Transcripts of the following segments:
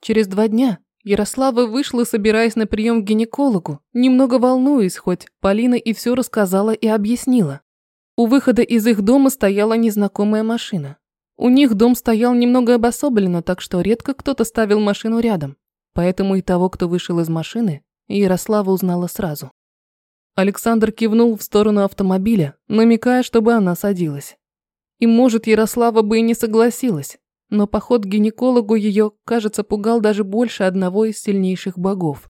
Через два дня Ярослава вышла, собираясь на прием к гинекологу, немного волнуясь, хоть Полина и все рассказала и объяснила. У выхода из их дома стояла незнакомая машина. У них дом стоял немного обособленно, так что редко кто-то ставил машину рядом. Поэтому и того, кто вышел из машины, Ярослава узнала сразу. Александр кивнул в сторону автомобиля, намекая, чтобы она садилась. И может, Ярослава бы и не согласилась, но поход к гинекологу ее, кажется, пугал даже больше одного из сильнейших богов.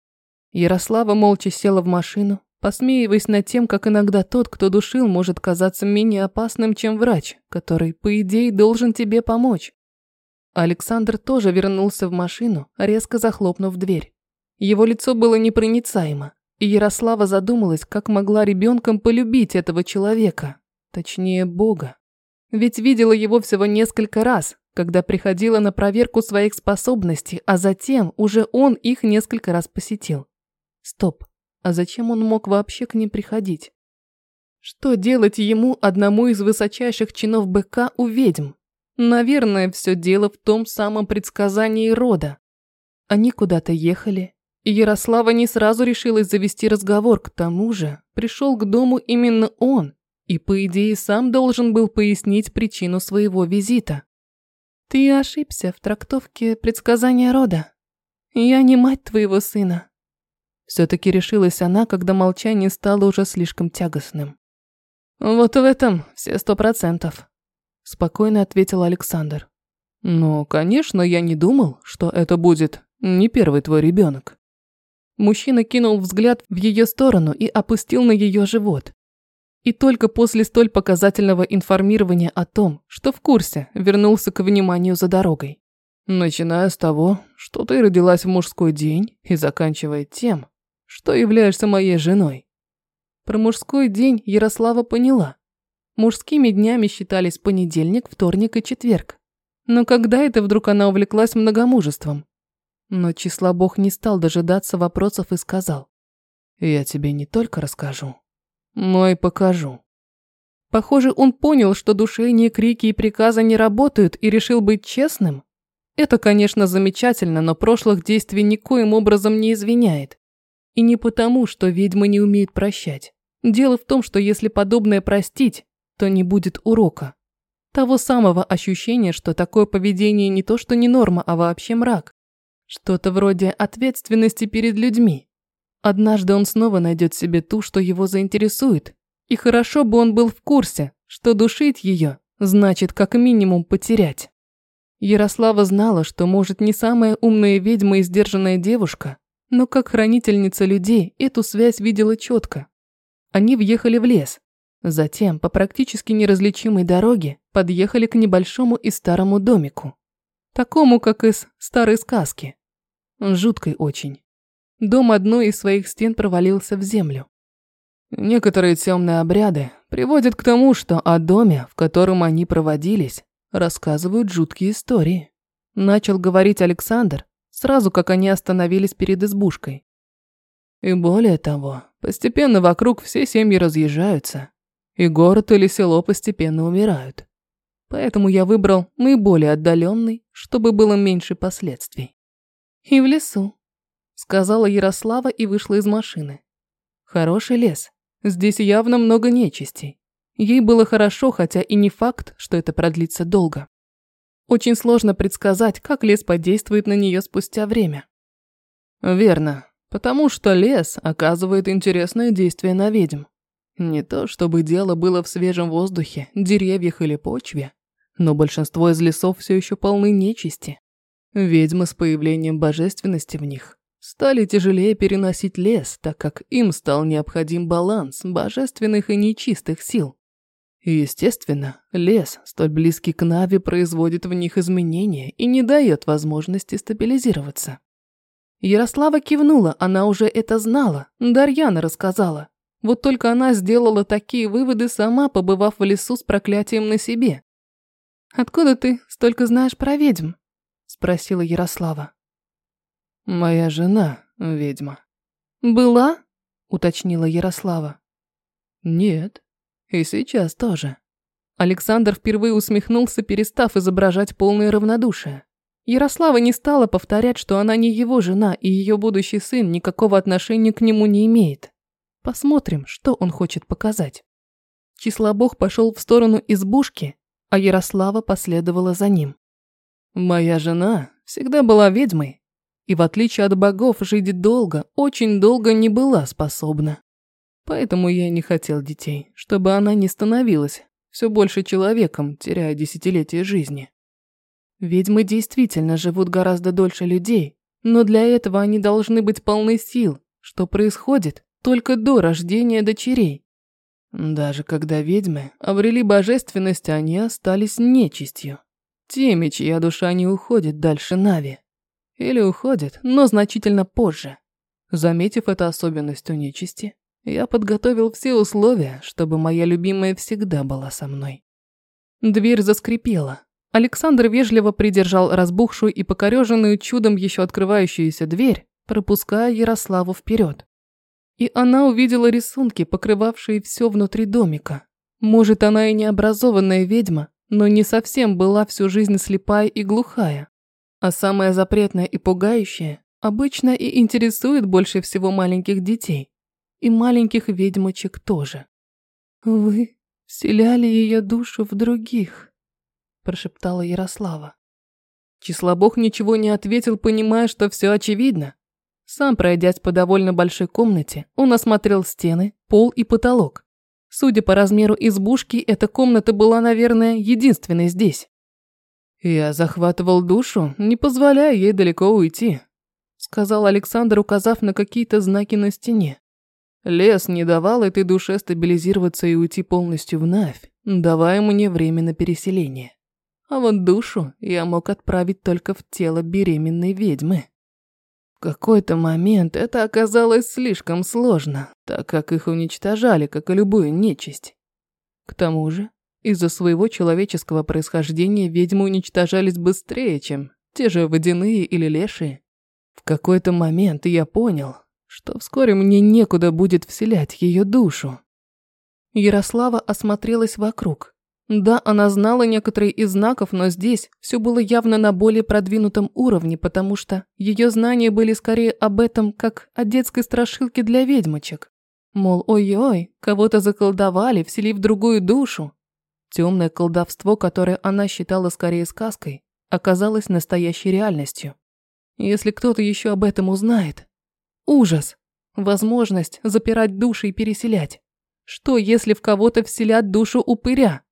Ярослава молча села в машину, посмеиваясь над тем, как иногда тот, кто душил, может казаться менее опасным, чем врач, который, по идее, должен тебе помочь. Александр тоже вернулся в машину, резко захлопнув дверь. Его лицо было непроницаемо, и Ярослава задумалась, как могла ребенком полюбить этого человека, точнее, Бога. Ведь видела его всего несколько раз, когда приходила на проверку своих способностей, а затем уже он их несколько раз посетил. Стоп, а зачем он мог вообще к ним приходить? Что делать ему, одному из высочайших чинов БК, у ведьм? Наверное, все дело в том самом предсказании рода. Они куда-то ехали, и Ярослава не сразу решилась завести разговор, к тому же пришел к дому именно он, и, по идее, сам должен был пояснить причину своего визита. Ты ошибся в трактовке предсказания рода. Я не мать твоего сына. Все-таки решилась она, когда молчание стало уже слишком тягостным. Вот в этом все сто процентов. Спокойно ответил Александр. Но, конечно, я не думал, что это будет не первый твой ребенок. Мужчина кинул взгляд в ее сторону и опустил на ее живот. И только после столь показательного информирования о том, что в курсе, вернулся к вниманию за дорогой. Начиная с того, что ты родилась в мужской день и заканчивая тем, что являешься моей женой. Про мужской день Ярослава поняла. Мужскими днями считались понедельник, вторник и четверг. Но когда это вдруг она увлеклась многомужеством? Но числа Бог не стал дожидаться вопросов и сказал. «Я тебе не только расскажу, но и покажу. Похоже, он понял, что душение, крики и приказы не работают и решил быть честным. Это, конечно, замечательно, но прошлых действий никоим образом не извиняет. И не потому, что ведьмы не умеют прощать. Дело в том, что если подобное простить, то не будет урока. Того самого ощущения, что такое поведение не то что не норма, а вообще мрак. Что-то вроде ответственности перед людьми. Однажды он снова найдет себе ту, что его заинтересует. И хорошо бы он был в курсе, что душить ее значит как минимум потерять. Ярослава знала, что может не самая умная ведьма и сдержанная девушка, но как хранительница людей эту связь видела четко. Они въехали в лес. Затем, по практически неразличимой дороге, подъехали к небольшому и старому домику. Такому, как из старой сказки. Жуткой очень. Дом одной из своих стен провалился в землю. Некоторые темные обряды приводят к тому, что о доме, в котором они проводились, рассказывают жуткие истории. Начал говорить Александр, сразу как они остановились перед избушкой. И более того, постепенно вокруг все семьи разъезжаются, и город или село постепенно умирают. Поэтому я выбрал наиболее отдаленный, чтобы было меньше последствий. И в лесу, сказала Ярослава и вышла из машины. Хороший лес. Здесь явно много нечисти. Ей было хорошо, хотя и не факт, что это продлится долго. Очень сложно предсказать, как лес подействует на нее спустя время. Верно, потому что лес оказывает интересное действие на ведьм. Не то, чтобы дело было в свежем воздухе, деревьях или почве, но большинство из лесов все еще полны нечисти. Ведьмы с появлением божественности в них стали тяжелее переносить лес, так как им стал необходим баланс божественных и нечистых сил. И, естественно, лес, столь близкий к Нави, производит в них изменения и не дает возможности стабилизироваться. Ярослава кивнула, она уже это знала, Дарьяна рассказала. Вот только она сделала такие выводы сама, побывав в лесу с проклятием на себе. «Откуда ты столько знаешь про ведьм?» – спросила Ярослава. «Моя жена – ведьма». «Была?» – уточнила Ярослава. «Нет. И сейчас тоже». Александр впервые усмехнулся, перестав изображать полное равнодушие. Ярослава не стала повторять, что она не его жена и ее будущий сын никакого отношения к нему не имеет. Посмотрим, что он хочет показать. Числобог пошел в сторону избушки, а Ярослава последовала за ним. Моя жена всегда была ведьмой, и в отличие от богов жить долго, очень долго не была способна. Поэтому я не хотел детей, чтобы она не становилась все больше человеком, теряя десятилетия жизни. Ведьмы действительно живут гораздо дольше людей, но для этого они должны быть полны сил, что происходит только до рождения дочерей. Даже когда ведьмы обрели божественность, они остались нечистью. Теми, чья душа не уходит дальше Нави. Или уходит, но значительно позже. Заметив эту особенность у нечисти, я подготовил все условия, чтобы моя любимая всегда была со мной. Дверь заскрипела. Александр вежливо придержал разбухшую и покореженную чудом еще открывающуюся дверь, пропуская Ярославу вперед. И она увидела рисунки, покрывавшие все внутри домика. Может, она и необразованная ведьма, но не совсем была всю жизнь слепая и глухая. А самое запретное и пугающее обычно и интересует больше всего маленьких детей. И маленьких ведьмочек тоже. «Вы вселяли ее душу в других», – прошептала Ярослава. Числобог ничего не ответил, понимая, что все очевидно. Сам пройдясь по довольно большой комнате, он осмотрел стены, пол и потолок. Судя по размеру избушки, эта комната была, наверное, единственной здесь. «Я захватывал душу, не позволяя ей далеко уйти», сказал Александр, указав на какие-то знаки на стене. Лес не давал этой душе стабилизироваться и уйти полностью в Навь, давая мне время на переселение. А вот душу я мог отправить только в тело беременной ведьмы. В какой-то момент это оказалось слишком сложно, так как их уничтожали, как и любую нечисть. К тому же, из-за своего человеческого происхождения ведьмы уничтожались быстрее, чем те же водяные или лешие. В какой-то момент я понял, что вскоре мне некуда будет вселять ее душу. Ярослава осмотрелась вокруг. Да, она знала некоторые из знаков, но здесь все было явно на более продвинутом уровне, потому что ее знания были скорее об этом, как о детской страшилке для ведьмочек. Мол, ой-ой, кого-то заколдовали, вселив другую душу. Темное колдовство, которое она считала скорее сказкой, оказалось настоящей реальностью. Если кто-то еще об этом узнает. Ужас. Возможность запирать души и переселять. Что, если в кого-то вселят душу упыря?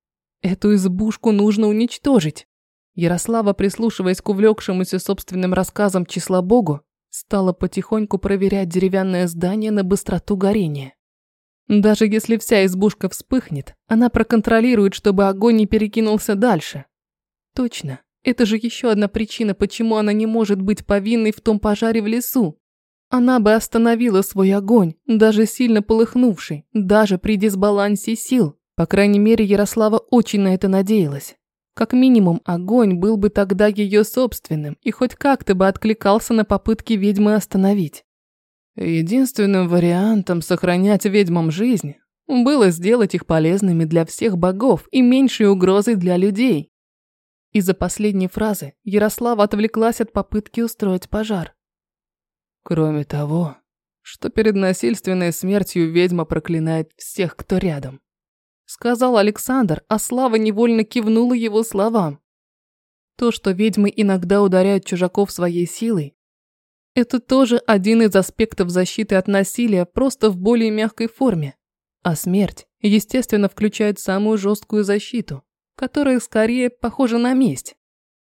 Эту избушку нужно уничтожить. Ярослава, прислушиваясь к увлекшемуся собственным рассказам числа Богу, стала потихоньку проверять деревянное здание на быстроту горения. Даже если вся избушка вспыхнет, она проконтролирует, чтобы огонь не перекинулся дальше. Точно, это же еще одна причина, почему она не может быть повинной в том пожаре в лесу. Она бы остановила свой огонь, даже сильно полыхнувший, даже при дисбалансе сил. По крайней мере, Ярослава очень на это надеялась. Как минимум, огонь был бы тогда ее собственным и хоть как-то бы откликался на попытки ведьмы остановить. Единственным вариантом сохранять ведьмам жизнь было сделать их полезными для всех богов и меньшей угрозой для людей. Из-за последней фразы Ярослава отвлеклась от попытки устроить пожар. Кроме того, что перед насильственной смертью ведьма проклинает всех, кто рядом сказал Александр, а Слава невольно кивнула его словам. То, что ведьмы иногда ударяют чужаков своей силой, это тоже один из аспектов защиты от насилия, просто в более мягкой форме. А смерть, естественно, включает самую жесткую защиту, которая скорее похожа на месть.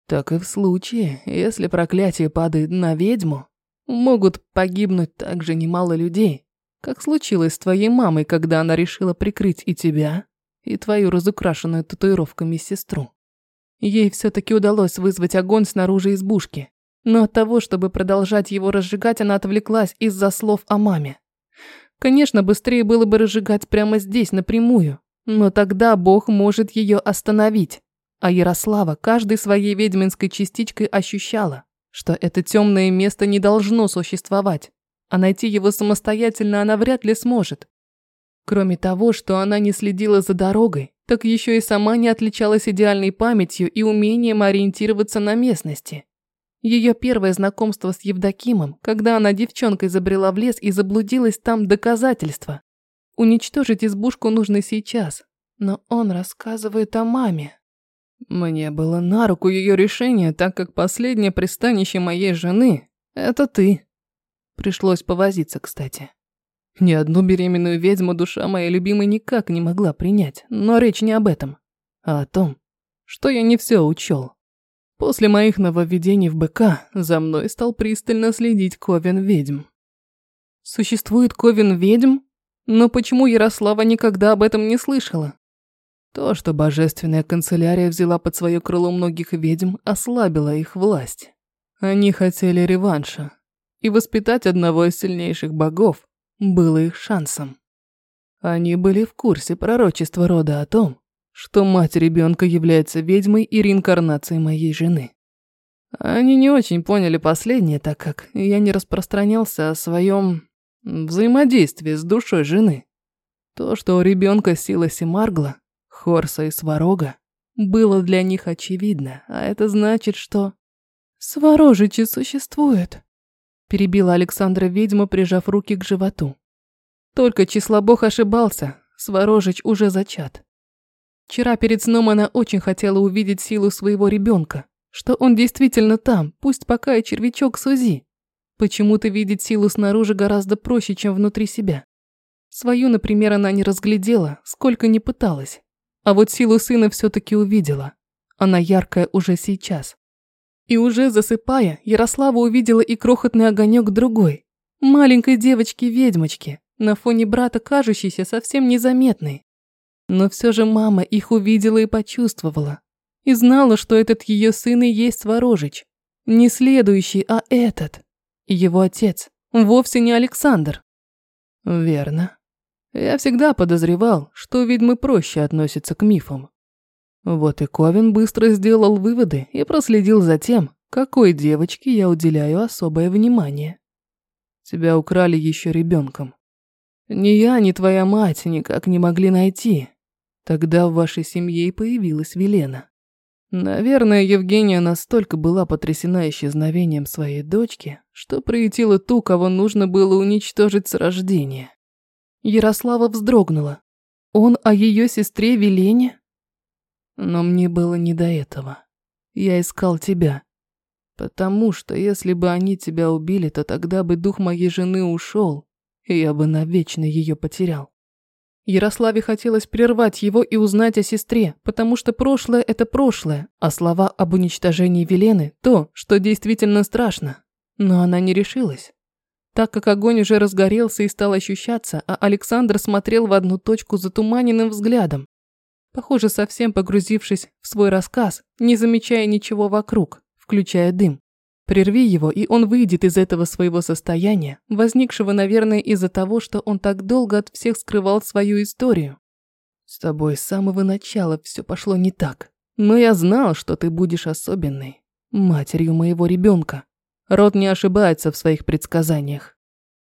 Так и в случае, если проклятие падает на ведьму, могут погибнуть также немало людей, как случилось с твоей мамой, когда она решила прикрыть и тебя, и твою разукрашенную татуировками сестру. Ей все-таки удалось вызвать огонь снаружи избушки, но от того, чтобы продолжать его разжигать, она отвлеклась из-за слов о маме. Конечно, быстрее было бы разжигать прямо здесь, напрямую, но тогда Бог может ее остановить. А Ярослава каждой своей ведьминской частичкой ощущала, что это темное место не должно существовать, а найти его самостоятельно она вряд ли сможет. Кроме того, что она не следила за дорогой, так еще и сама не отличалась идеальной памятью и умением ориентироваться на местности. Ее первое знакомство с Евдокимом, когда она девчонкой забрела в лес и заблудилась там доказательства. Уничтожить избушку нужно сейчас, но он рассказывает о маме. Мне было на руку ее решение, так как последнее пристанище моей жены – это ты. Пришлось повозиться, кстати. Ни одну беременную ведьму душа моей любимой никак не могла принять, но речь не об этом, а о том, что я не все учел. После моих нововведений в БК за мной стал пристально следить Ковен ведьм. Существует Ковен ведьм? Но почему Ярослава никогда об этом не слышала? То, что божественная канцелярия взяла под свое крыло многих ведьм, ослабило их власть. Они хотели реванша, и воспитать одного из сильнейших богов было их шансом. Они были в курсе пророчества рода о том, что мать ребенка является ведьмой и реинкарнацией моей жены. Они не очень поняли последнее, так как я не распространялся о своем взаимодействии с душой жены. То, что у ребенка сила Симаргла, Хорса и Сварога, было для них очевидно, а это значит, что... «Сворожичи существует», – перебила Александра ведьма, прижав руки к животу. Только Числобог ошибался, Сворожич уже зачат. Вчера перед сном она очень хотела увидеть силу своего ребенка, что он действительно там, пусть пока и червячок Сузи. Почему-то видеть силу снаружи гораздо проще, чем внутри себя. Свою, например, она не разглядела, сколько не пыталась. А вот силу сына все-таки увидела. Она яркая уже сейчас. И уже засыпая, Ярослава увидела и крохотный огонек другой, маленькой девочки-ведьмочки, на фоне брата кажущейся совсем незаметной. Но все же мама их увидела и почувствовала. И знала, что этот ее сын и есть Сворожич. Не следующий, а этот. Его отец. Вовсе не Александр. Верно. Я всегда подозревал, что ведьмы проще относятся к мифам. Вот и Ковин быстро сделал выводы и проследил за тем, какой девочке я уделяю особое внимание. Тебя украли еще ребенком. Ни я, ни твоя мать никак не могли найти, Тогда в вашей семье и появилась Велена. Наверное, Евгения настолько была потрясена исчезновением своей дочки, что приютила ту, кого нужно было уничтожить с рождения. Ярослава вздрогнула. Он о ее сестре Велене? Но мне было не до этого. Я искал тебя. Потому что если бы они тебя убили, то тогда бы дух моей жены ушел, я бы навечно ее потерял. Ярославе хотелось прервать его и узнать о сестре, потому что прошлое – это прошлое, а слова об уничтожении Велены – то, что действительно страшно. Но она не решилась. Так как огонь уже разгорелся и стал ощущаться, а Александр смотрел в одну точку затуманенным взглядом. Похоже, совсем погрузившись в свой рассказ, не замечая ничего вокруг, включая дым. Прерви его, и он выйдет из этого своего состояния, возникшего, наверное, из-за того, что он так долго от всех скрывал свою историю. С тобой с самого начала все пошло не так. Но я знал, что ты будешь особенной. Матерью моего ребенка. Род не ошибается в своих предсказаниях.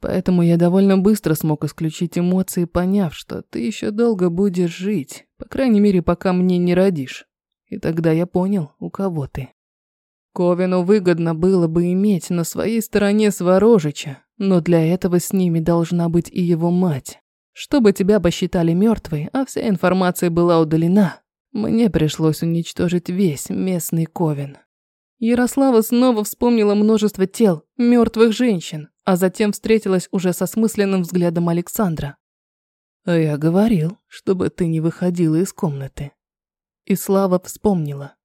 Поэтому я довольно быстро смог исключить эмоции, поняв, что ты еще долго будешь жить, по крайней мере, пока мне не родишь. И тогда я понял, у кого ты. Ковину выгодно было бы иметь на своей стороне Сворожича, но для этого с ними должна быть и его мать. Чтобы тебя посчитали мертвой, а вся информация была удалена, мне пришлось уничтожить весь местный Ковен. Ярослава снова вспомнила множество тел, мертвых женщин, а затем встретилась уже со смысленным взглядом Александра. «Я говорил, чтобы ты не выходила из комнаты». И Слава вспомнила.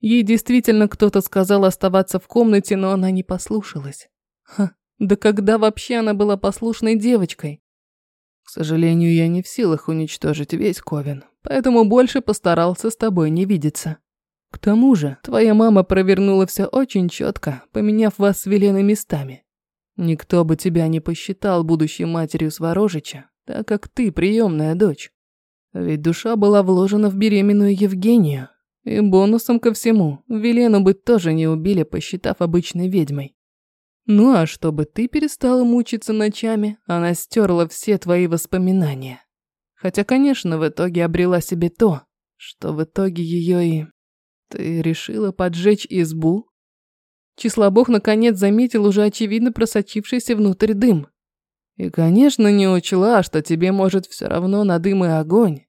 Ей действительно кто-то сказал оставаться в комнате, но она не послушалась. Ха, да когда вообще она была послушной девочкой? К сожалению, я не в силах уничтожить весь Ковен, поэтому больше постарался с тобой не видеться. К тому же, твоя мама провернула все очень четко, поменяв вас с Веленой местами. Никто бы тебя не посчитал будущей матерью Сворожича, так как ты приемная дочь. Ведь душа была вложена в беременную Евгению, и бонусом ко всему, Велену бы тоже не убили, посчитав обычной ведьмой. Ну а чтобы ты перестала мучиться ночами, она стерла все твои воспоминания. Хотя, конечно, в итоге обрела себе то, что в итоге ее и... Ты решила поджечь избу? Числобог наконец заметил уже очевидно просочившийся внутрь дым. И, конечно, не учла, что тебе может все равно на дым и огонь.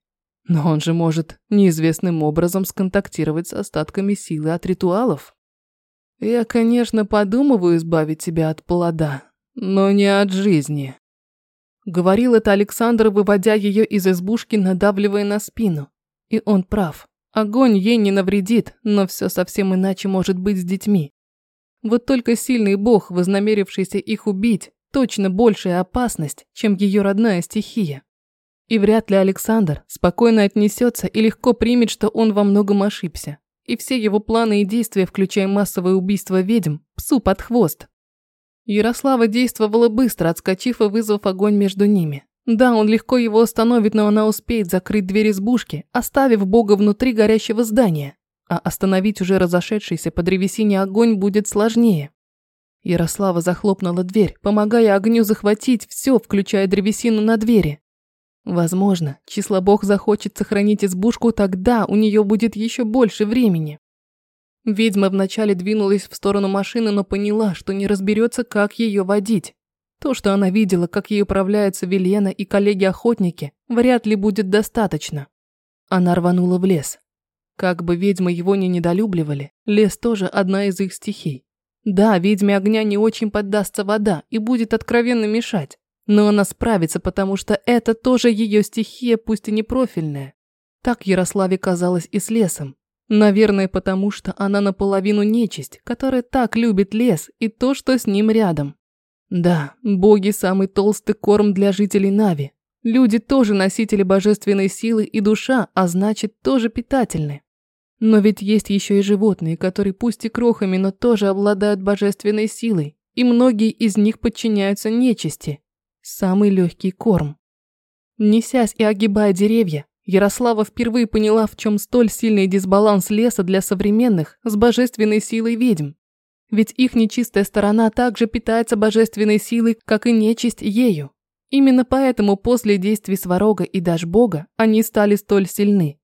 Но он же может неизвестным образом сконтактировать с остатками силы от ритуалов. Я, конечно, подумываю избавить тебя от плода, но не от жизни. Говорил это Александр, выводя ее из избушки, надавливая на спину. И он прав. Огонь ей не навредит, но все совсем иначе может быть с детьми. Вот только сильный бог, вознамерившийся их убить, точно большая опасность, чем ее родная стихия. И вряд ли Александр спокойно отнесется и легко примет, что он во многом ошибся. И все его планы и действия, включая массовое убийство ведьм, псу под хвост. Ярослава действовала быстро, отскочив и вызвав огонь между ними. Да, он легко его остановит, но она успеет закрыть дверь избушки, оставив бога внутри горящего здания а остановить уже разошедшийся по древесине огонь будет сложнее. Ярослава захлопнула дверь, помогая огню захватить все, включая древесину на двери. Возможно, числобог захочет сохранить избушку, тогда у нее будет еще больше времени. Ведьма вначале двинулась в сторону машины, но поняла, что не разберется, как ее водить. То, что она видела, как ей управляются Велена и коллеги-охотники, вряд ли будет достаточно. Она рванула в лес. Как бы ведьмы его не недолюбливали, лес тоже одна из их стихий. Да, ведьме огня не очень поддастся вода и будет откровенно мешать, но она справится, потому что это тоже ее стихия, пусть и не профильная. Так Ярославе казалось и с лесом. Наверное, потому что она наполовину нечисть, которая так любит лес и то, что с ним рядом. Да, боги – самый толстый корм для жителей Нави. Люди тоже носители божественной силы и душа, а значит, тоже питательны. Но ведь есть еще и животные, которые пусть и крохами, но тоже обладают божественной силой, и многие из них подчиняются нечисти. Самый легкий корм. Несясь и огибая деревья, Ярослава впервые поняла, в чем столь сильный дисбаланс леса для современных с божественной силой ведьм. Ведь их нечистая сторона также питается божественной силой, как и нечисть ею. Именно поэтому после действий Сварога и Дашбога они стали столь сильны.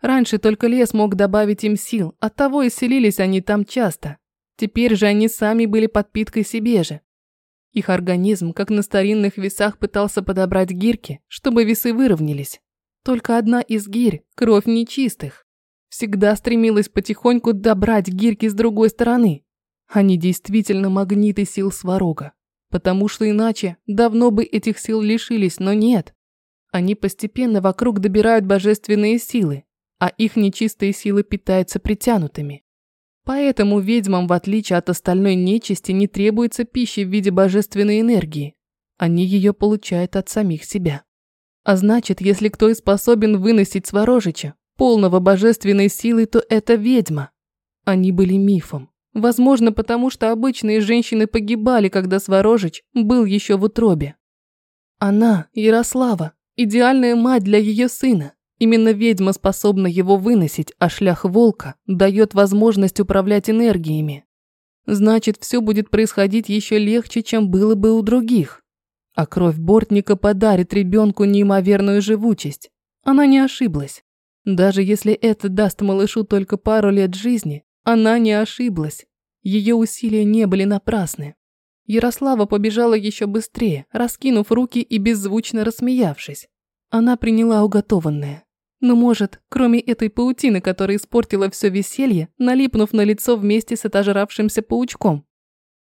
Раньше только лес мог добавить им сил, оттого и селились они там часто. Теперь же они сами были подпиткой себе же. Их организм, как на старинных весах, пытался подобрать гирки, чтобы весы выровнялись. Только одна из гирь – кровь нечистых. Всегда стремилась потихоньку добрать гирки с другой стороны. Они действительно магниты сил Сварога. Потому что иначе давно бы этих сил лишились, но нет. Они постепенно вокруг добирают божественные силы, а их нечистые силы питаются притянутыми. Поэтому ведьмам, в отличие от остальной нечисти, не требуется пищи в виде божественной энергии. Они ее получают от самих себя. А значит, если кто и способен выносить Сворожича, полного божественной силы, то это ведьма. Они были мифом. Возможно, потому что обычные женщины погибали, когда Сворожич был еще в утробе. Она, Ярослава, Идеальная мать для ее сына. Именно ведьма способна его выносить, а шлях волка дает возможность управлять энергиями. Значит, все будет происходить еще легче, чем было бы у других. А кровь бортника подарит ребенку неимоверную живучесть. Она не ошиблась. Даже если это даст малышу только пару лет жизни, она не ошиблась. Ее усилия не были напрасны. Ярослава побежала еще быстрее, раскинув руки и беззвучно рассмеявшись. Она приняла уготованное. Но, может, кроме этой паутины, которая испортила все веселье, налипнув на лицо вместе с отожравшимся паучком.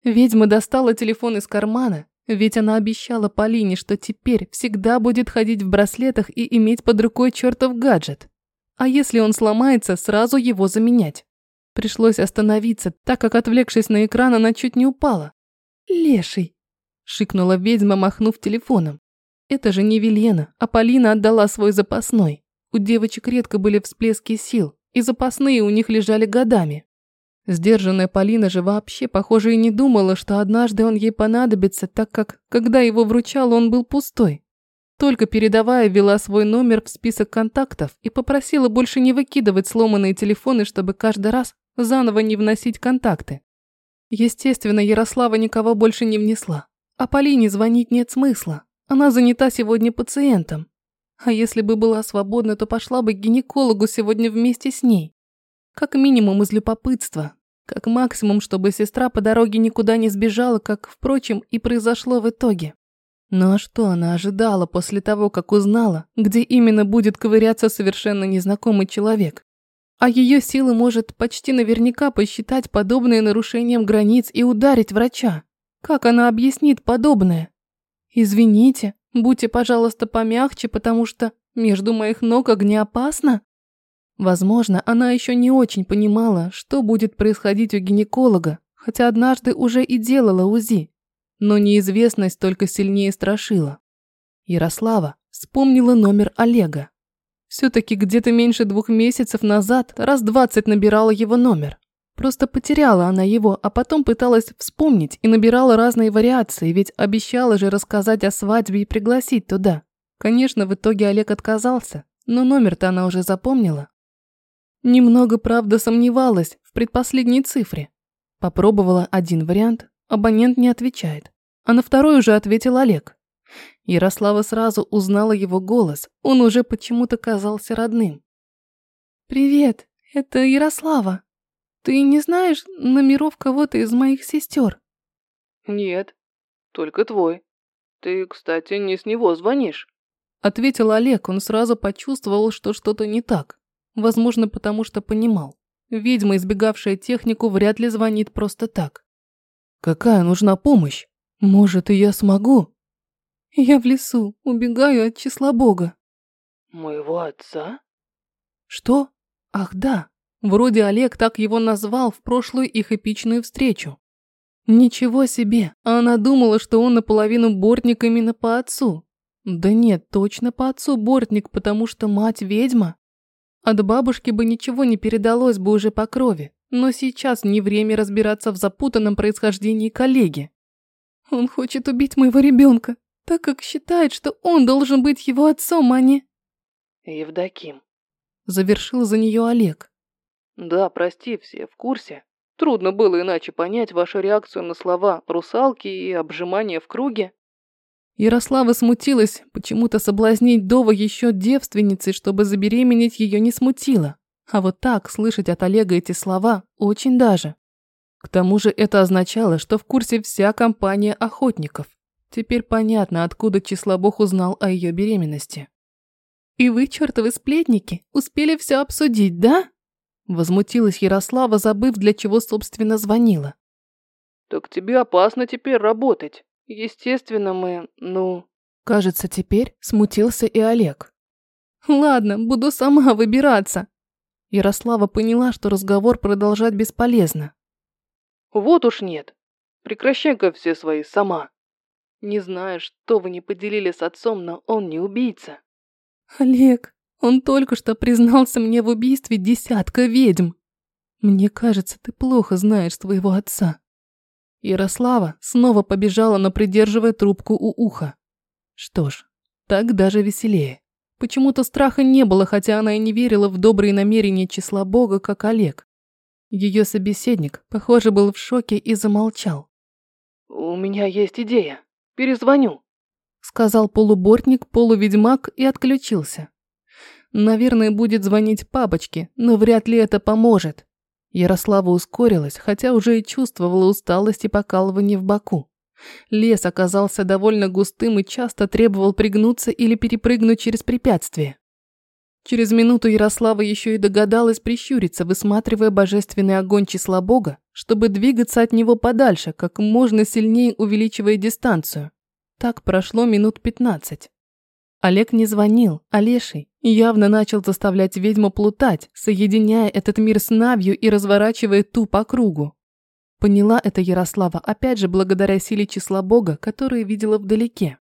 Ведьма достала телефон из кармана, ведь она обещала Полине, что теперь всегда будет ходить в браслетах и иметь под рукой чертов гаджет. А если он сломается, сразу его заменять. Пришлось остановиться, так как, отвлекшись на экран, она чуть не упала. «Леший!» – шикнула ведьма, махнув телефоном. «Это же не Велена, а Полина отдала свой запасной. У девочек редко были всплески сил, и запасные у них лежали годами. Сдержанная Полина же вообще, похоже, и не думала, что однажды он ей понадобится, так как, когда его вручал, он был пустой. Только передавая, ввела свой номер в список контактов и попросила больше не выкидывать сломанные телефоны, чтобы каждый раз заново не вносить контакты. Естественно, Ярослава никого больше не внесла. А Полине звонить нет смысла. Она занята сегодня пациентом. А если бы была свободна, то пошла бы к гинекологу сегодня вместе с ней. Как минимум из любопытства. Как максимум, чтобы сестра по дороге никуда не сбежала, как, впрочем, и произошло в итоге. Ну а что она ожидала после того, как узнала, где именно будет ковыряться совершенно незнакомый человек? А ее силы может почти наверняка посчитать подобное нарушением границ и ударить врача. Как она объяснит подобное? Извините, будьте, пожалуйста, помягче, потому что между моих ног огнеопасно? Возможно, она еще не очень понимала, что будет происходить у гинеколога, хотя однажды уже и делала УЗИ. Но неизвестность только сильнее страшила. Ярослава вспомнила номер Олега. Все-таки где-то меньше двух месяцев назад раз двадцать набирала его номер. Просто потеряла она его, а потом пыталась вспомнить и набирала разные вариации, ведь обещала же рассказать о свадьбе и пригласить туда. Конечно, в итоге Олег отказался, но номер-то она уже запомнила. Немного, правда, сомневалась в предпоследней цифре. Попробовала один вариант, абонент не отвечает. А на второй уже ответил Олег. Ярослава сразу узнала его голос, он уже почему-то казался родным. «Привет, это Ярослава. Ты не знаешь номеров кого-то из моих сестер?» «Нет, только твой. Ты, кстати, не с него звонишь». Ответил Олег, он сразу почувствовал, что что-то не так. Возможно, потому что понимал. Ведьма, избегавшая технику, вряд ли звонит просто так. «Какая нужна помощь? Может, и я смогу?» «Я в лесу, убегаю от числа Бога». «Моего отца?» «Что? Ах, да. Вроде Олег так его назвал в прошлую их эпичную встречу. Ничего себе, она думала, что он наполовину бортник именно по отцу. Да нет, точно по отцу бортник, потому что мать ведьма. От бабушки бы ничего не передалось бы уже по крови, но сейчас не время разбираться в запутанном происхождении коллеги. Он хочет убить моего ребенка, так как считает, что он должен быть его отцом, а не... Евдоким. Завершил за нее Олег. Да, прости, все в курсе. Трудно было иначе понять вашу реакцию на слова «русалки» и «обжимание в круге». Ярослава смутилась, почему-то соблазнить Дова еще девственницей, чтобы забеременеть ее не смутило. А вот так слышать от Олега эти слова очень даже. К тому же это означало, что в курсе вся компания охотников. Теперь понятно, откуда Числобог узнал о ее беременности. «И вы, чертовы сплетники, успели все обсудить, да?» Возмутилась Ярослава, забыв, для чего, собственно, звонила. «Так тебе опасно теперь работать. Естественно, мы, ну...» Кажется, теперь смутился и Олег. «Ладно, буду сама выбираться». Ярослава поняла, что разговор продолжать бесполезно. «Вот уж нет. Прекращай-ка все свои сама. Не знаю, что вы не поделили с отцом, но он не убийца». «Олег, он только что признался мне в убийстве десятка ведьм. Мне кажется, ты плохо знаешь своего отца». Ярослава снова побежала, но придерживая трубку у уха. Что ж, так даже веселее. Почему-то страха не было, хотя она и не верила в добрые намерения числа Бога, как Олег. Ее собеседник, похоже, был в шоке и замолчал. «У меня есть идея. Перезвоню», — сказал полубортник, полуведьмак и отключился. Наверное, будет звонить папочке, но вряд ли это поможет. Ярослава ускорилась, хотя уже и чувствовала усталость и покалывание в боку. Лес оказался довольно густым и часто требовал пригнуться или перепрыгнуть через препятствие. Через минуту Ярослава еще и догадалась прищуриться, высматривая божественный огонь числа Бога, чтобы двигаться от него подальше, как можно сильнее увеличивая дистанцию. Так прошло минут пятнадцать. Олег не звонил, а Леший явно начал заставлять ведьму плутать, соединяя этот мир с Навью и разворачивая ту по кругу. Поняла это Ярослава опять же благодаря силе числа Бога, которую видела вдалеке.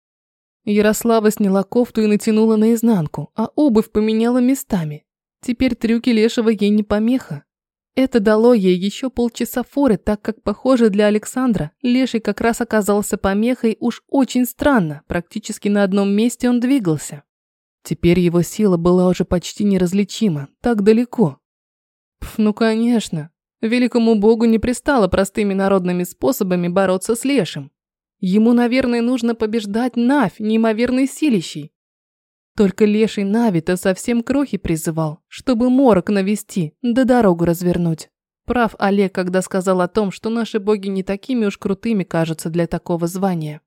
Ярослава сняла кофту и натянула наизнанку, а обувь поменяла местами. Теперь трюки Лешего ей не помеха. Это дало ей еще полчаса форы, так как, похоже, для Александра Леший как раз оказался помехой уж очень странно, практически на одном месте он двигался. Теперь его сила была уже почти неразличима, так далеко. Пф, ну конечно, великому богу не пристало простыми народными способами бороться с Лешим. Ему, наверное, нужно побеждать Навь, неимоверной силищей, только леший Нави-то совсем крохи призывал, чтобы морок навести, да дорогу развернуть. Прав Олег, когда сказал о том, что наши боги не такими уж крутыми кажутся для такого звания.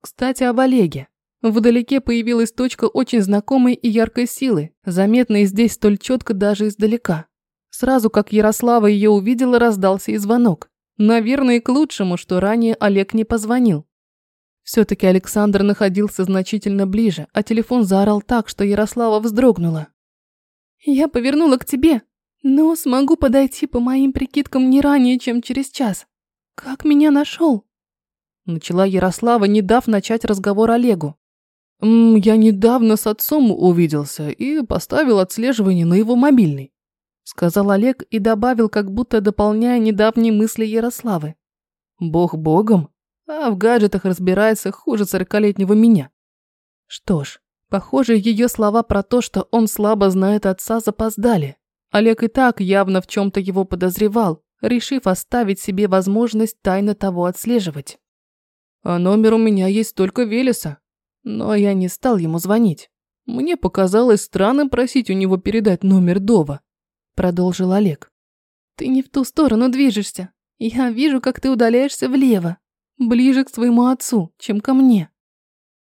Кстати, об Олеге. Вдалеке появилась точка очень знакомой и яркой силы, заметной здесь столь четко даже издалека. Сразу как Ярослава ее увидела, раздался и звонок. Наверное, к лучшему, что ранее Олег не позвонил. Все-таки Александр находился значительно ближе, а телефон заорал так, что Ярослава вздрогнула. «Я повернула к тебе, но смогу подойти по моим прикидкам не ранее, чем через час. Как меня нашел?» Начала Ярослава, не дав начать разговор Олегу. «М, «Я недавно с отцом увиделся и поставил отслеживание на его мобильный», сказал Олег и добавил, как будто дополняя недавние мысли Ярославы. «Бог богом, а в гаджетах разбирается хуже сорокалетнего меня. Что ж, похоже, ее слова про то, что он слабо знает отца, запоздали. Олег и так явно в чем-то его подозревал, решив оставить себе возможность тайно того отслеживать. А номер у меня есть только Велеса, но я не стал ему звонить. Мне показалось странным просить у него передать номер Дова, продолжил Олег. Ты не в ту сторону движешься. Я вижу, как ты удаляешься влево. Ближе к своему отцу, чем ко мне.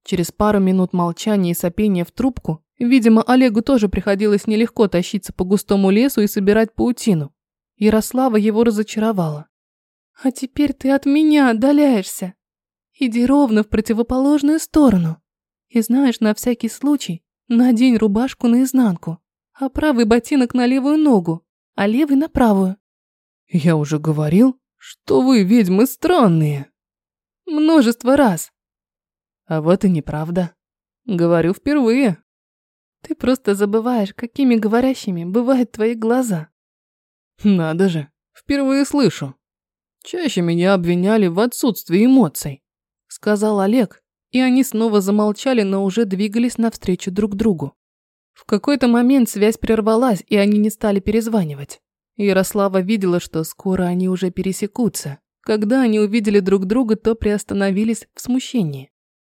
Через пару минут молчания и сопения в трубку, видимо, Олегу тоже приходилось нелегко тащиться по густому лесу и собирать паутину. Ярослава его разочаровала. «А теперь ты от меня отдаляешься. Иди ровно в противоположную сторону. И знаешь, на всякий случай, надень рубашку наизнанку, а правый ботинок на левую ногу, а левый на правую». «Я уже говорил, что вы, ведьмы, странные», Множество раз. А вот и неправда. Говорю впервые. Ты просто забываешь, какими говорящими бывают твои глаза. Надо же, впервые слышу. Чаще меня обвиняли в отсутствии эмоций, сказал Олег, и они снова замолчали, но уже двигались навстречу друг другу. В какой-то момент связь прервалась, и они не стали перезванивать. Ярослава видела, что скоро они уже пересекутся. Когда они увидели друг друга, то приостановились в смущении.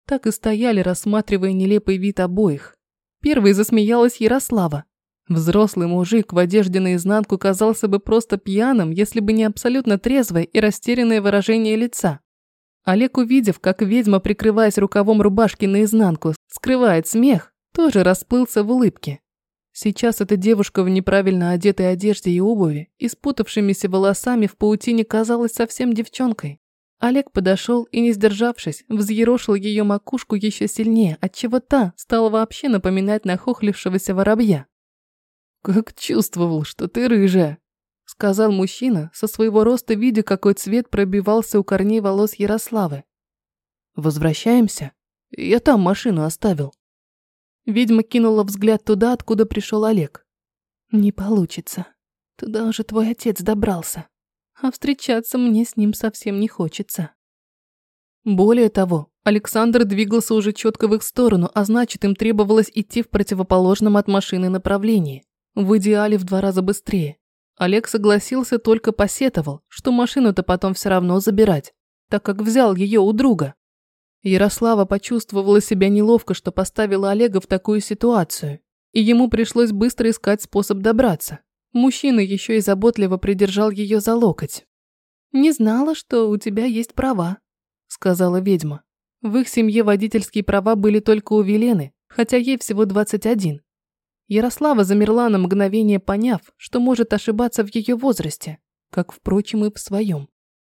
Так и стояли, рассматривая нелепый вид обоих. Первой засмеялась Ярослава. Взрослый мужик в одежде наизнанку казался бы просто пьяным, если бы не абсолютно трезвое и растерянное выражение лица. Олег, увидев, как ведьма, прикрываясь рукавом рубашки наизнанку, скрывает смех, тоже расплылся в улыбке. Сейчас эта девушка в неправильно одетой одежде и обуви и спутавшимися волосами в паутине казалась совсем девчонкой. Олег подошел и, не сдержавшись, взъерошил ее макушку еще сильнее, отчего та стала вообще напоминать нахохлившегося воробья. «Как чувствовал, что ты рыжая», — сказал мужчина, со своего роста видя, какой цвет пробивался у корней волос Ярославы. «Возвращаемся? Я там машину оставил». Ведьма кинула взгляд туда, откуда пришел Олег. «Не получится. Туда уже твой отец добрался. А встречаться мне с ним совсем не хочется». Более того, Александр двигался уже четко в их сторону, а значит, им требовалось идти в противоположном от машины направлении. В идеале в два раза быстрее. Олег согласился, только посетовал, что машину-то потом все равно забирать, так как взял ее у друга. Ярослава почувствовала себя неловко, что поставила Олега в такую ситуацию, и ему пришлось быстро искать способ добраться. Мужчина еще и заботливо придержал ее за локоть. «Не знала, что у тебя есть права», — сказала ведьма. В их семье водительские права были только у Велены, хотя ей всего 21. Ярослава замерла на мгновение, поняв, что может ошибаться в ее возрасте, как, впрочем, и в своем.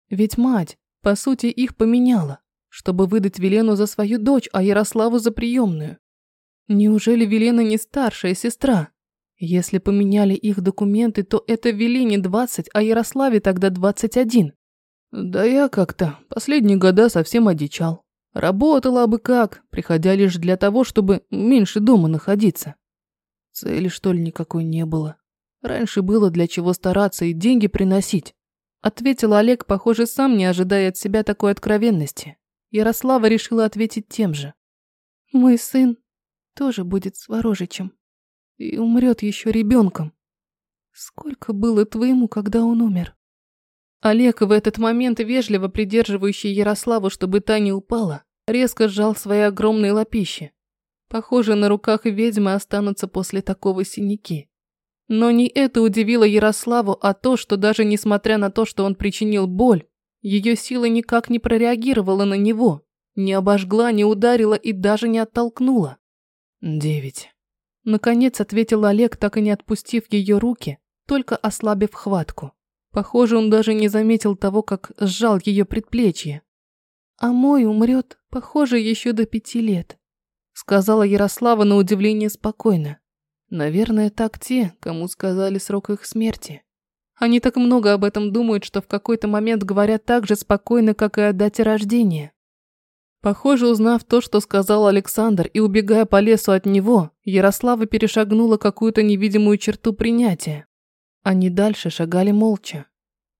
Ведь мать, по сути, их поменяла чтобы выдать Велену за свою дочь, а Ярославу за приемную. Неужели Велена не старшая сестра? Если поменяли их документы, то это Велене 20, а Ярославе тогда 21. Да я как-то последние года совсем одичал. Работала бы как, приходя лишь для того, чтобы меньше дома находиться. Цели, что ли, никакой не было. Раньше было для чего стараться и деньги приносить. Ответил Олег, похоже, сам не ожидая от себя такой откровенности. Ярослава решила ответить тем же. «Мой сын тоже будет сворожичем и умрет еще ребенком. Сколько было твоему, когда он умер?» Олег, в этот момент вежливо придерживающий Ярославу, чтобы та не упала, резко сжал свои огромные лапищи. Похоже, на руках ведьмы останутся после такого синяки. Но не это удивило Ярославу, а то, что даже несмотря на то, что он причинил боль, ее сила никак не прореагировала на него, не обожгла, не ударила и даже не оттолкнула. «Девять». Наконец ответил Олег, так и не отпустив ее руки, только ослабив хватку. Похоже, он даже не заметил того, как сжал ее предплечье. «А мой умрет, похоже, еще до пяти лет», сказала Ярослава на удивление спокойно. Наверное, так те, кому сказали срок их смерти. Они так много об этом думают, что в какой-то момент говорят так же спокойно, как и о дате рождения. Похоже, узнав то, что сказал Александр, и убегая по лесу от него, Ярослава перешагнула какую-то невидимую черту принятия. Они дальше шагали молча.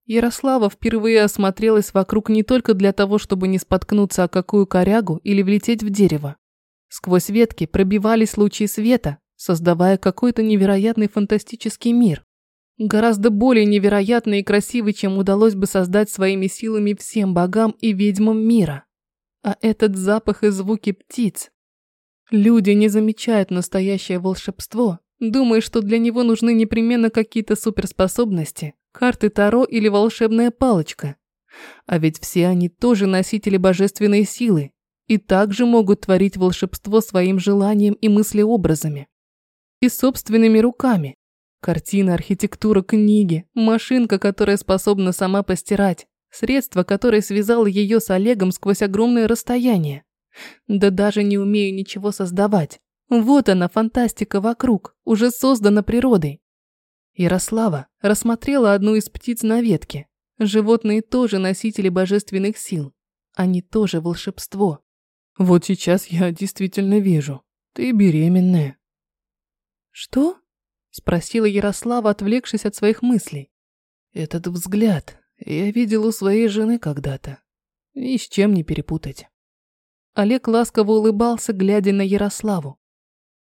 Ярослава впервые осмотрелась вокруг не только для того, чтобы не споткнуться о какую корягу или влететь в дерево. Сквозь ветки пробивались лучи света, создавая какой-то невероятный фантастический мир. Гораздо более невероятный и красивый, чем удалось бы создать своими силами всем богам и ведьмам мира. А этот запах и звуки птиц. Люди не замечают настоящее волшебство, думая, что для него нужны непременно какие-то суперспособности, карты Таро или волшебная палочка. А ведь все они тоже носители божественной силы и также могут творить волшебство своим желанием и мыслеобразами и собственными руками. Картина, архитектура, книги, машинка, которая способна сама постирать, средство, которое связало ее с Олегом сквозь огромное расстояние. Да даже не умею ничего создавать. Вот она, фантастика вокруг, уже создана природой. Ярослава рассмотрела одну из птиц на ветке. Животные тоже носители божественных сил. Они тоже волшебство. Вот сейчас я действительно вижу. Ты беременная. «Что?» – спросила Ярослава, отвлекшись от своих мыслей. «Этот взгляд я видел у своей жены когда-то. Ни с чем не перепутать». Олег ласково улыбался, глядя на Ярославу.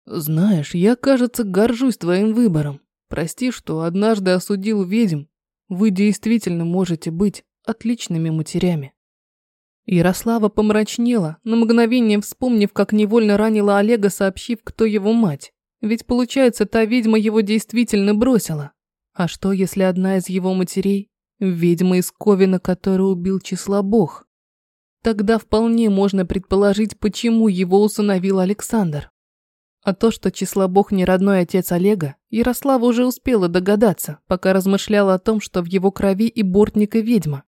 «Знаешь, я, кажется, горжусь твоим выбором. Прости, что однажды осудил ведьм. Вы действительно можете быть отличными матерями». Ярослава помрачнела, на мгновение вспомнив, как невольно ранила Олега, сообщив, кто его мать. Ведь получается, та ведьма его действительно бросила. А что, если одна из его матерей – ведьма из Ковина, которую убил числа бог? Тогда вполне можно предположить, почему его усыновил Александр. А то, что числа бог не родной отец Олега, Ярослава уже успела догадаться, пока размышляла о том, что в его крови и бортника ведьма.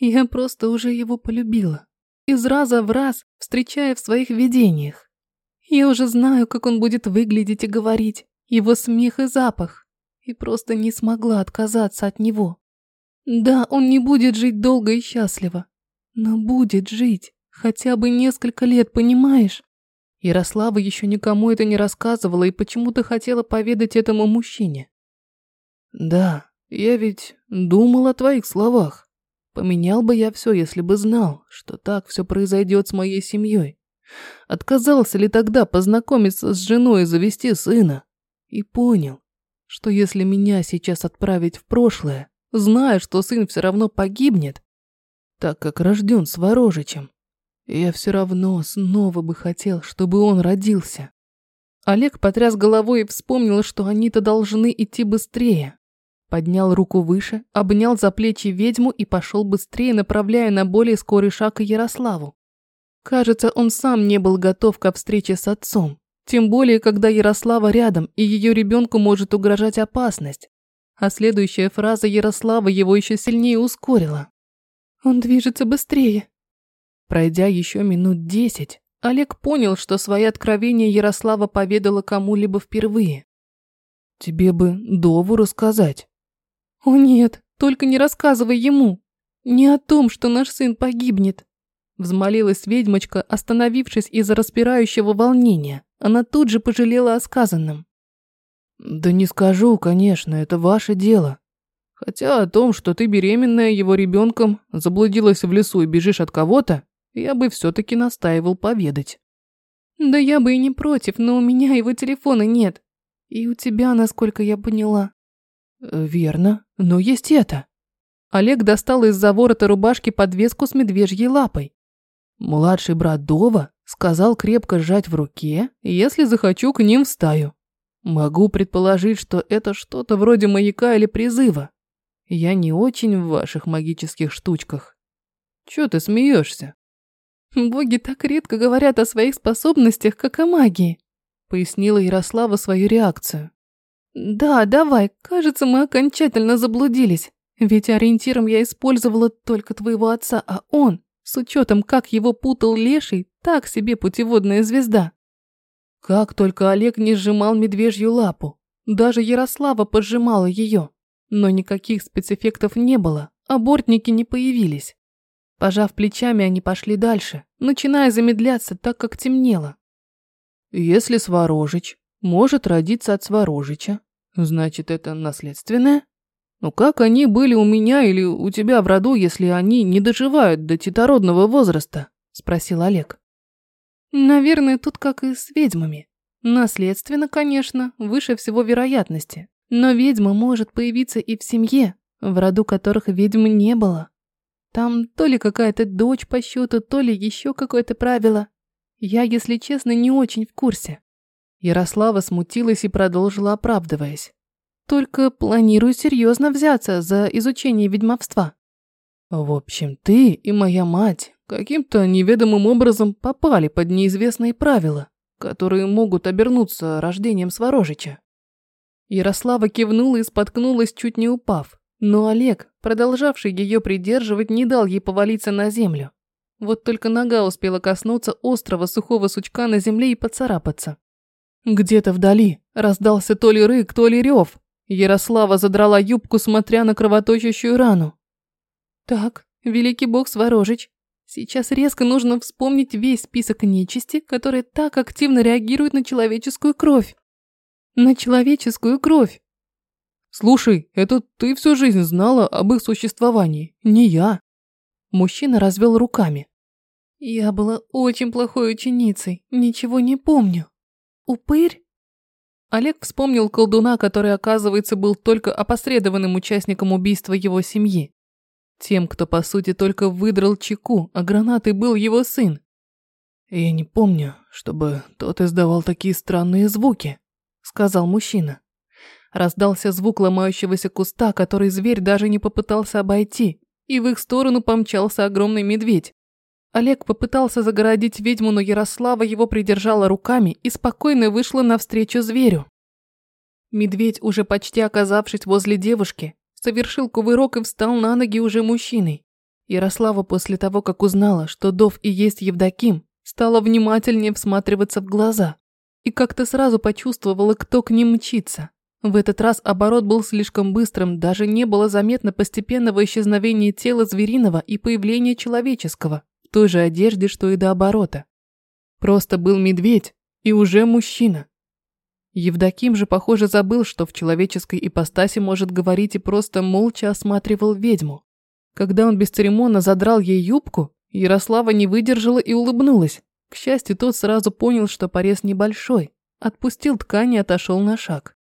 Я просто уже его полюбила. Из раза в раз, встречая в своих видениях. Я уже знаю, как он будет выглядеть и говорить, его смех и запах, и просто не смогла отказаться от него. Да, он не будет жить долго и счастливо, но будет жить хотя бы несколько лет, понимаешь? Ярослава еще никому это не рассказывала и почему-то хотела поведать этому мужчине. Да, я ведь думал о твоих словах. Поменял бы я все, если бы знал, что так все произойдет с моей семьей. Отказался ли тогда познакомиться с женой и завести сына? И понял, что если меня сейчас отправить в прошлое, зная, что сын все равно погибнет, так как рожден с ворожичем, я все равно снова бы хотел, чтобы он родился. Олег потряс головой и вспомнил, что они-то должны идти быстрее. Поднял руку выше, обнял за плечи ведьму и пошел быстрее, направляя на более скорый шаг Ярославу. Кажется, он сам не был готов ко встрече с отцом. Тем более, когда Ярослава рядом, и ее ребенку может угрожать опасность. А следующая фраза Ярослава его еще сильнее ускорила. Он движется быстрее. Пройдя еще минут десять, Олег понял, что свои откровения Ярослава поведала кому-либо впервые. «Тебе бы Дову рассказать». «О нет, только не рассказывай ему. Не о том, что наш сын погибнет. Взмолилась ведьмочка, остановившись из-за распирающего волнения. Она тут же пожалела о сказанном. «Да не скажу, конечно, это ваше дело. Хотя о том, что ты беременная его ребенком, заблудилась в лесу и бежишь от кого-то, я бы все-таки настаивал поведать». «Да я бы и не против, но у меня его телефона нет. И у тебя, насколько я поняла». «Верно, но есть это». Олег достал из-за ворота рубашки подвеску с медвежьей лапой. Младший брат Дова сказал крепко сжать в руке, если захочу к ним в стаю. Могу предположить, что это что-то вроде маяка или призыва. Я не очень в ваших магических штучках. Чё ты смеешься? Боги так редко говорят о своих способностях, как о магии, пояснила Ярослава свою реакцию. Да, давай, кажется, мы окончательно заблудились. Ведь ориентиром я использовала только твоего отца, а он, с учетом, как его путал леший, так себе путеводная звезда. Как только Олег не сжимал медвежью лапу, даже Ярослава поджимала ее, но никаких спецэффектов не было, а бортники не появились. Пожав плечами, они пошли дальше, начиная замедляться, так как темнело. Если Сворожич может родиться от Сворожича, значит, это наследственное? Ну как они были у меня или у тебя в роду, если они не доживают до тетородного возраста? Спросил Олег. Наверное, тут как и с ведьмами. Наследственно, конечно, выше всего вероятности. Но ведьма может появиться и в семье, в роду которых ведьмы не было. Там то ли какая-то дочь по счету, то ли еще какое-то правило. Я, если честно, не очень в курсе. Ярослава смутилась и продолжила, оправдываясь. Только планирую серьезно взяться за изучение ведьмовства. В общем, ты и моя мать каким-то неведомым образом попали под неизвестные правила, которые могут обернуться рождением Сворожича. Ярослава кивнула и споткнулась, чуть не упав. Но Олег, продолжавший ее придерживать, не дал ей повалиться на землю. Вот только нога успела коснуться острого сухого сучка на земле и поцарапаться. Где-то вдали раздался то ли рык, то ли рев, Ярослава задрала юбку, смотря на кровоточащую рану. Так, великий бог Сворожич, сейчас резко нужно вспомнить весь список нечисти, которые так активно реагируют на человеческую кровь. На человеческую кровь. Слушай, это ты всю жизнь знала об их существовании, не я. Мужчина развел руками. Я была очень плохой ученицей, ничего не помню. Упырь? Олег вспомнил колдуна, который, оказывается, был только опосредованным участником убийства его семьи. Тем, кто, по сути, только выдрал чеку, а гранатой был его сын. «Я не помню, чтобы тот издавал такие странные звуки», — сказал мужчина. Раздался звук ломающегося куста, который зверь даже не попытался обойти, и в их сторону помчался огромный медведь. Олег попытался загородить ведьму, но Ярослава его придержала руками и спокойно вышла навстречу зверю. Медведь, уже почти оказавшись возле девушки, совершил кувырок и встал на ноги уже мужчиной. Ярослава после того, как узнала, что Дов и есть Евдоким, стала внимательнее всматриваться в глаза и как-то сразу почувствовала, кто к ним мчится. В этот раз оборот был слишком быстрым, даже не было заметно постепенного исчезновения тела звериного и появления человеческого той же одежде, что и до оборота. Просто был медведь и уже мужчина. Евдоким же, похоже, забыл, что в человеческой ипостаси может говорить и просто молча осматривал ведьму. Когда он бесцеремонно задрал ей юбку, Ярослава не выдержала и улыбнулась. К счастью, тот сразу понял, что порез небольшой, отпустил ткань и отошел на шаг.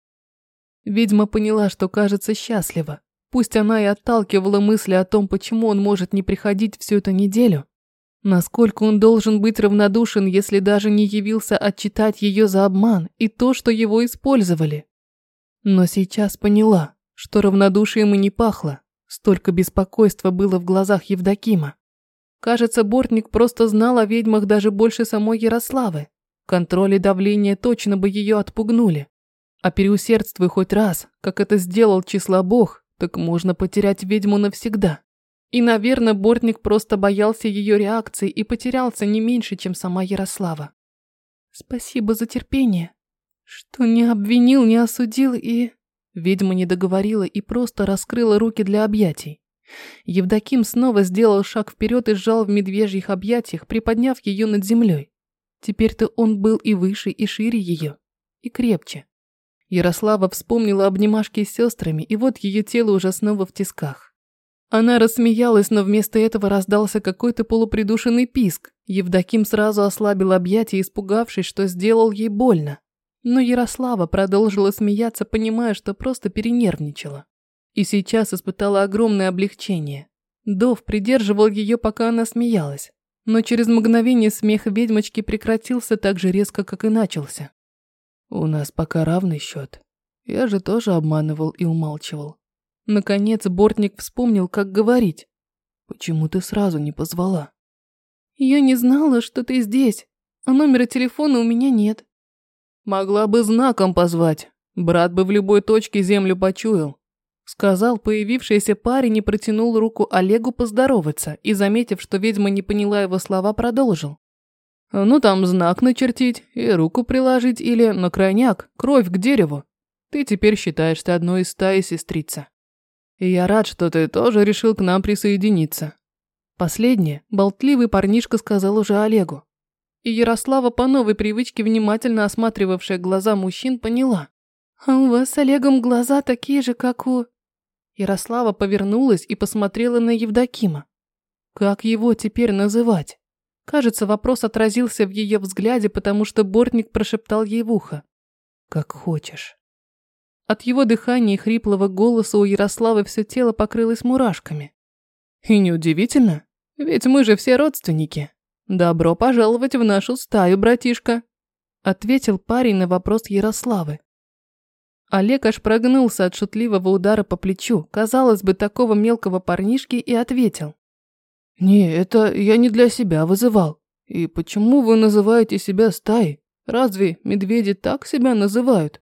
Ведьма поняла, что кажется счастлива. Пусть она и отталкивала мысли о том, почему он может не приходить всю эту неделю, Насколько он должен быть равнодушен, если даже не явился отчитать ее за обман и то, что его использовали? Но сейчас поняла, что равнодушием и не пахло. Столько беспокойства было в глазах Евдокима. Кажется, Бортник просто знал о ведьмах даже больше самой Ярославы. Контроль и давление точно бы ее отпугнули. А переусердствуй хоть раз, как это сделал числобог, так можно потерять ведьму навсегда. И, наверное, Бортник просто боялся ее реакции и потерялся не меньше, чем сама Ярослава. Спасибо за терпение, что не обвинил, не осудил и... Ведьма не договорила и просто раскрыла руки для объятий. Евдоким снова сделал шаг вперед и сжал в медвежьих объятиях, приподняв ее над землей. Теперь-то он был и выше, и шире ее, и крепче. Ярослава вспомнила обнимашки с сестрами, и вот ее тело уже снова в тисках. Она рассмеялась, но вместо этого раздался какой-то полупридушенный писк. Евдоким сразу ослабил объятия, испугавшись, что сделал ей больно. Но Ярослава продолжила смеяться, понимая, что просто перенервничала. И сейчас испытала огромное облегчение. Дов придерживал ее, пока она смеялась. Но через мгновение смех ведьмочки прекратился так же резко, как и начался. У нас пока равный счет. Я же тоже обманывал и умалчивал. Наконец Бортник вспомнил, как говорить. Почему ты сразу не позвала? Я не знала, что ты здесь, а номера телефона у меня нет. Могла бы знаком позвать. Брат бы в любой точке землю почуял. Сказал появившийся парень и протянул руку Олегу поздороваться и, заметив, что ведьма не поняла его слова, продолжил. «Ну там знак начертить и руку приложить или, на крайняк, кровь к дереву. Ты теперь считаешься одной из стаи, сестрица. И я рад, что ты тоже решил к нам присоединиться». Последнее болтливый парнишка сказал уже Олегу. И Ярослава по новой привычке, внимательно осматривавшая глаза мужчин, поняла. «А у вас с Олегом глаза такие же, как у...» Ярослава повернулась и посмотрела на Евдокима. Как его теперь называть? Кажется, вопрос отразился в ее взгляде, потому что Бортник прошептал ей в ухо. «Как хочешь». От его дыхания и хриплого голоса у Ярославы все тело покрылось мурашками. И неудивительно, ведь мы же все родственники. Добро пожаловать в нашу стаю, братишка, ответил парень на вопрос Ярославы. Олег аж прогнулся от шутливого удара по плечу, казалось бы, такого мелкого парнишки, и ответил. «Не, это я не для себя вызывал. И почему вы называете себя стаей? Разве медведи так себя называют?»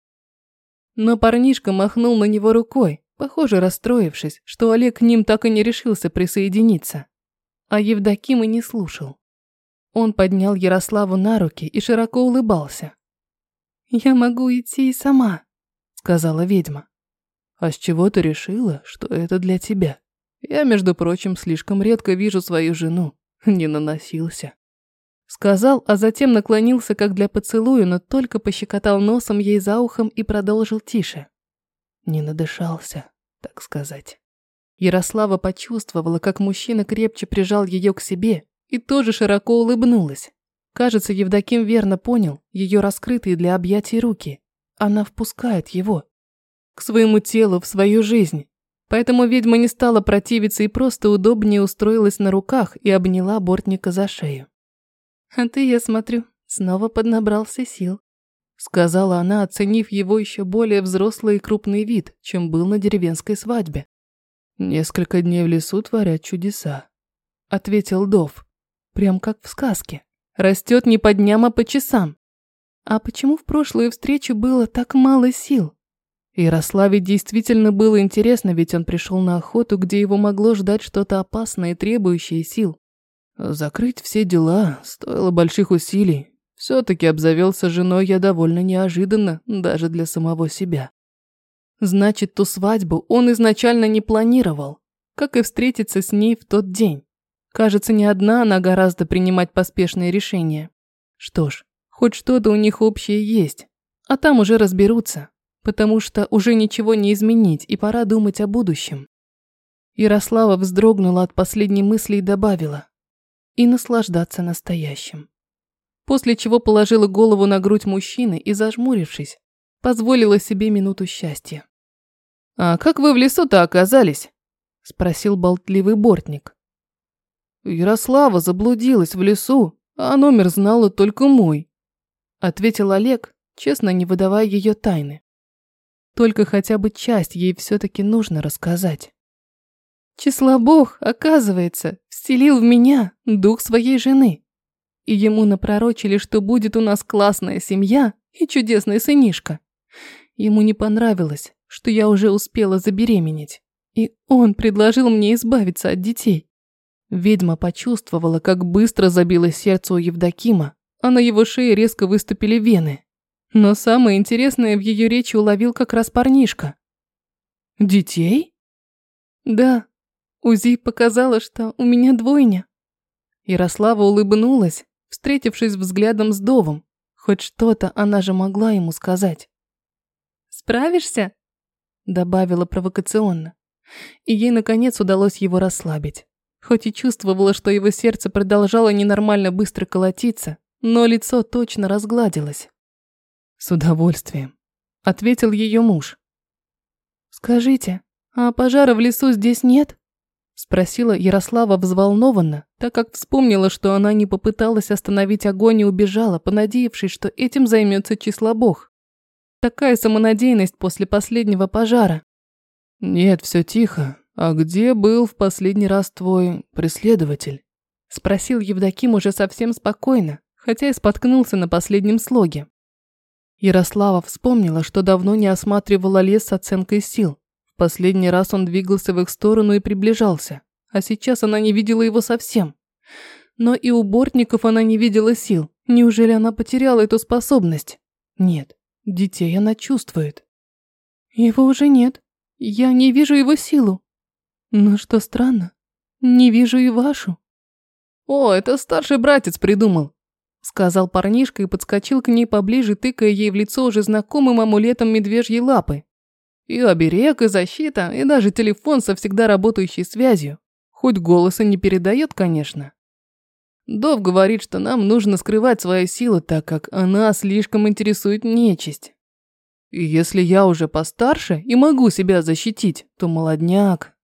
Но парнишка махнул на него рукой, похоже, расстроившись, что Олег к ним так и не решился присоединиться. А Евдоким и не слушал. Он поднял Ярославу на руки и широко улыбался. «Я могу идти и сама», — сказала ведьма. «А с чего ты решила, что это для тебя? Я, между прочим, слишком редко вижу свою жену. Не наносился». Сказал, а затем наклонился как для поцелуя, но только пощекотал носом ей за ухом и продолжил тише. Не надышался, так сказать. Ярослава почувствовала, как мужчина крепче прижал ее к себе и тоже широко улыбнулась. Кажется, Евдоким верно понял ее раскрытые для объятий руки. Она впускает его к своему телу, в свою жизнь. Поэтому ведьма не стала противиться и просто удобнее устроилась на руках и обняла бортника за шею. «А ты, я смотрю, снова поднабрался сил», сказала она, оценив его еще более взрослый и крупный вид, чем был на деревенской свадьбе. «Несколько дней в лесу творят чудеса», — ответил Дов. Прям как в сказке. Растет не по дням, а по часам. А почему в прошлую встречу было так мало сил? Ярославе действительно было интересно, ведь он пришел на охоту, где его могло ждать что-то опасное и требующее сил. Закрыть все дела стоило больших усилий. Все-таки обзавелся женой я довольно неожиданно, даже для самого себя. Значит, ту свадьбу он изначально не планировал, как и встретиться с ней в тот день. Кажется, не одна она гораздо принимать поспешные решения. Что ж, хоть что-то у них общее есть, а там уже разберутся, потому что уже ничего не изменить и пора думать о будущем. Ярослава вздрогнула от последней мысли и добавила и наслаждаться настоящим. После чего положила голову на грудь мужчины и, зажмурившись, позволила себе минуту счастья. «А как вы в лесу-то оказались?» – спросил болтливый бортник. «Ярослава заблудилась в лесу, а номер знала только мой», – ответил Олег, честно не выдавая ее тайны. Только хотя бы часть ей все-таки нужно рассказать. Числа Бог, оказывается, вселил в меня дух своей жены. И ему напророчили, что будет у нас классная семья и чудесный сынишка. Ему не понравилось, что я уже успела забеременеть. И он предложил мне избавиться от детей. Ведьма почувствовала, как быстро забилось сердце у Евдокима, а на его шее резко выступили вены. Но самое интересное в ее речи уловил как раз парнишка. «Детей?» «Да, УЗИ показало, что у меня двойня». Ярослава улыбнулась, встретившись взглядом с Довом. Хоть что-то она же могла ему сказать. «Справишься?» добавила провокационно. И ей, наконец, удалось его расслабить. Хоть и чувствовала, что его сердце продолжало ненормально быстро колотиться, но лицо точно разгладилось. «С удовольствием», — ответил ее муж. «Скажите, а пожара в лесу здесь нет?» Спросила Ярослава взволнованно, так как вспомнила, что она не попыталась остановить огонь и убежала, понадеявшись, что этим займется число бог. такая самонадеянность после последнего пожара. Нет, все тихо. А где был в последний раз твой преследователь? Спросил Евдоким уже совсем спокойно, хотя и споткнулся на последнем слоге. Ярослава вспомнила, что давно не осматривала лес с оценкой сил. Последний раз он двигался в их сторону и приближался, а сейчас она не видела его совсем. Но и у бортников она не видела сил. Неужели она потеряла эту способность? Нет, детей она чувствует. Его уже нет. Я не вижу его силу. Но что странно, не вижу и вашу. О, это старший братец придумал сказал парнишка и подскочил к ней поближе, тыкая ей в лицо уже знакомым амулетом медвежьей лапы. И оберег, и защита, и даже телефон со всегда работающей связью. Хоть голоса не передает, конечно. Дов говорит, что нам нужно скрывать свои силы, так как она слишком интересует нечисть. И если я уже постарше и могу себя защитить, то молодняк.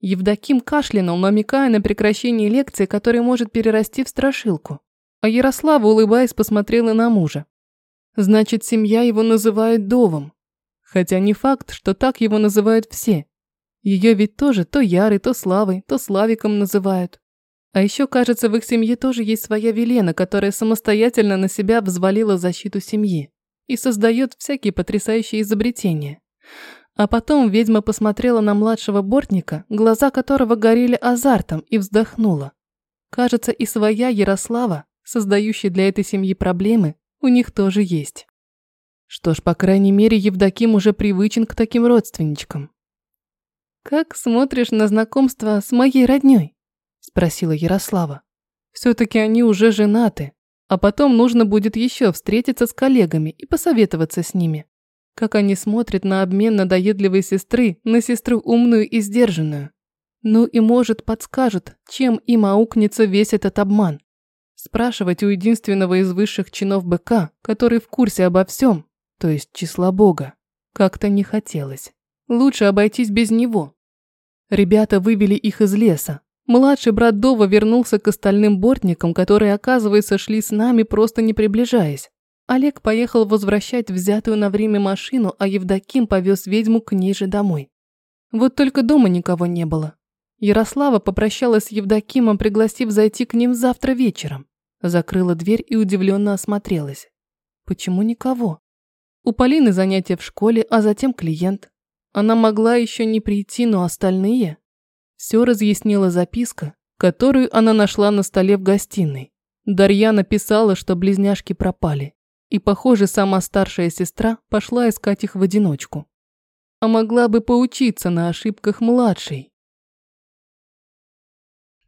Евдоким кашлянул, намекая на прекращение лекции, которая может перерасти в страшилку. А Ярослава, улыбаясь, посмотрела на мужа. Значит, семья его называет Довом. Хотя не факт, что так его называют все. Ее ведь тоже то Ярой, то Славой, то Славиком называют. А еще, кажется, в их семье тоже есть своя Велена, которая самостоятельно на себя взвалила защиту семьи и создает всякие потрясающие изобретения. А потом ведьма посмотрела на младшего бортника, глаза которого горели азартом, и вздохнула. Кажется, и своя Ярослава создающий для этой семьи проблемы, у них тоже есть. Что ж, по крайней мере, Евдоким уже привычен к таким родственничкам. «Как смотришь на знакомство с моей роднёй?» – спросила Ярослава. «Все-таки они уже женаты, а потом нужно будет еще встретиться с коллегами и посоветоваться с ними. Как они смотрят на обмен надоедливой сестры на сестру умную и сдержанную. Ну и, может, подскажут, чем им аукнется весь этот обман. Спрашивать у единственного из высших чинов БК, который в курсе обо всем, то есть числа Бога, как-то не хотелось. Лучше обойтись без него. Ребята вывели их из леса. Младший брат Дова вернулся к остальным бортникам, которые, оказывается, шли с нами, просто не приближаясь. Олег поехал возвращать взятую на время машину, а Евдоким повез ведьму к ней же домой. Вот только дома никого не было. Ярослава попрощалась с Евдокимом, пригласив зайти к ним завтра вечером. Закрыла дверь и удивленно осмотрелась. Почему никого? У Полины занятия в школе, а затем клиент. Она могла еще не прийти, но остальные... Все разъяснила записка, которую она нашла на столе в гостиной. Дарья написала, что близняшки пропали. И, похоже, сама старшая сестра пошла искать их в одиночку. А могла бы поучиться на ошибках младшей.